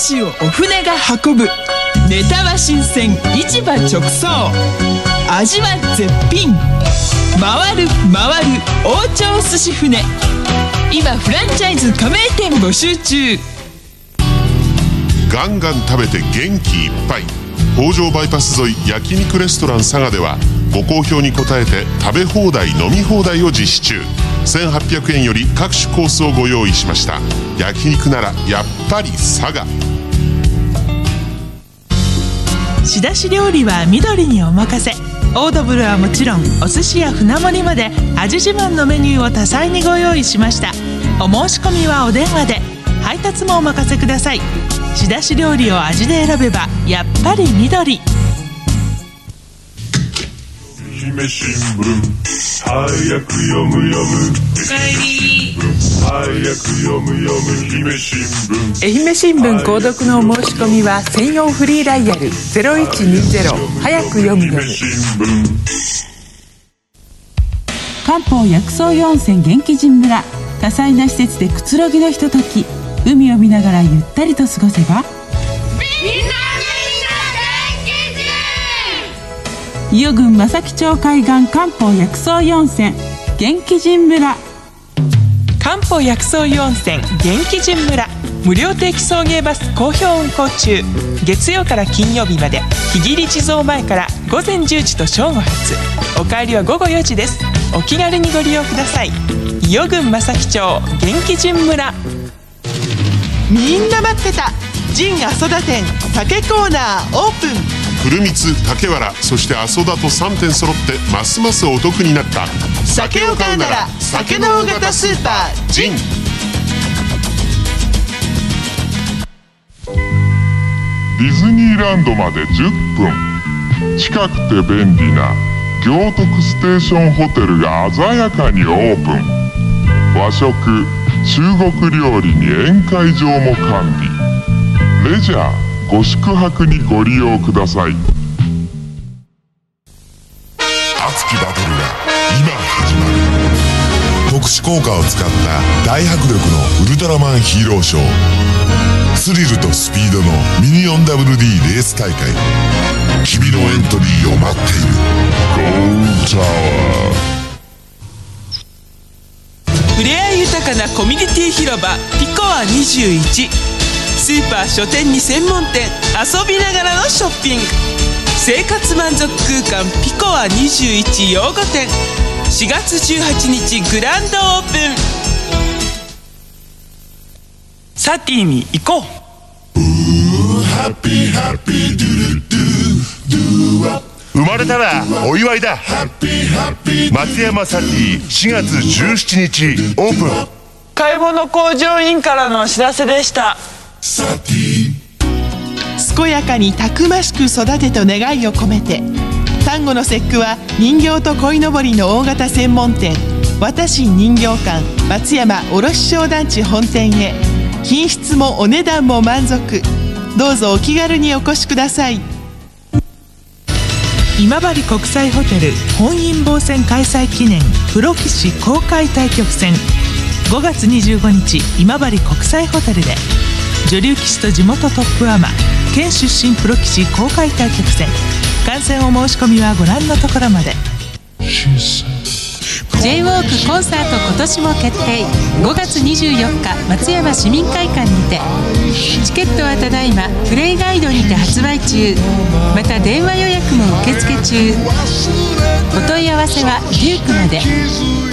司をお船が運ぶネタは新鮮市場直送。味は絶品。回る回る王朝寿司船。今フランチャイズ加盟店募集中。ガンガン食べて元気いっぱい。北条バイパス沿い焼肉レストラン佐賀ではご好評に応えて食べ放題飲み放題を実施中。1800円より各種コースをご用意しました。焼肉ならやっぱり佐賀。仕出し料理は緑にお任せ。オードブルはもちろんお寿司や船盛りまで味自慢のメニューを多彩にご用意しました。お申し込みはお電話で。配達もお任せください。仕出し料理を味で選べばやっぱり緑。愛媛新聞。早く読む読む早く読む読む愛媛新聞。愛媛新聞購読のお申し込みは専用フリーダイヤル0120早く読む読む。新聞漢方薬草湯温泉元気神村。多彩な施設でくつろぎのひととき。海を見ながらゆったりと過ごせば。伊予郡正木町海岸漢方薬草湯温泉元気神村。漢方薬草湯温泉元気神村。無料定期送迎バス好評運行中。月曜から金曜日まで日切地蔵前から午前10時と正午発。お帰りは午後4時です。お気軽にご利用ください。伊予郡正木町元気神村。みんな待ってた。陣阿蘇田店竹コーナーオープン古光竹原そして阿蘇田と3店揃ってますますお得になった。酒を買うなら酒の大型スーパージン。ディズニーランドまで10分。近くて便利な行徳ステーションホテルが鮮やかにオープン。和食中国料理に宴会場も完備。レジャーご宿泊にご利用ください。熱きバトルが今始まる。特殊効果を使った大迫力のウルトラマンヒーローショー。スリルとスピードのミニオン WD レース大会。君のエントリーを待っている。ゴールタワー。ふれあい豊かなコミュニティ広場ピコア21スーパー書店に専門店遊びながらのショッピング。生活満足空間ピコア21養護店4月18日グランドオープン。サティに行こう。生まれたらお祝いだ。松山サティ4月17日オープン。買い物工場員からのお知らせでした健やかにたくましく育てと願いを込めて端午の節句は人形と鯉のぼりの大型専門店私人形館松山卸商団地本店へ。品質もお値段も満足。どうぞお気軽にお越しください。今治国際ホテル本因坊戦開催記念プロ棋士公開対局戦。5月25日今治国際ホテルで女流棋士と地元トップアマ県出身プロ棋士公開対局戦。観戦お申し込みはご覧のところまで。J w ークコンサート今年も決定。5月24日松山市民会館にて。チケットはただいまプレイガイドにて発売中。また電話予約も受付中。お問い合わせはデュークまで。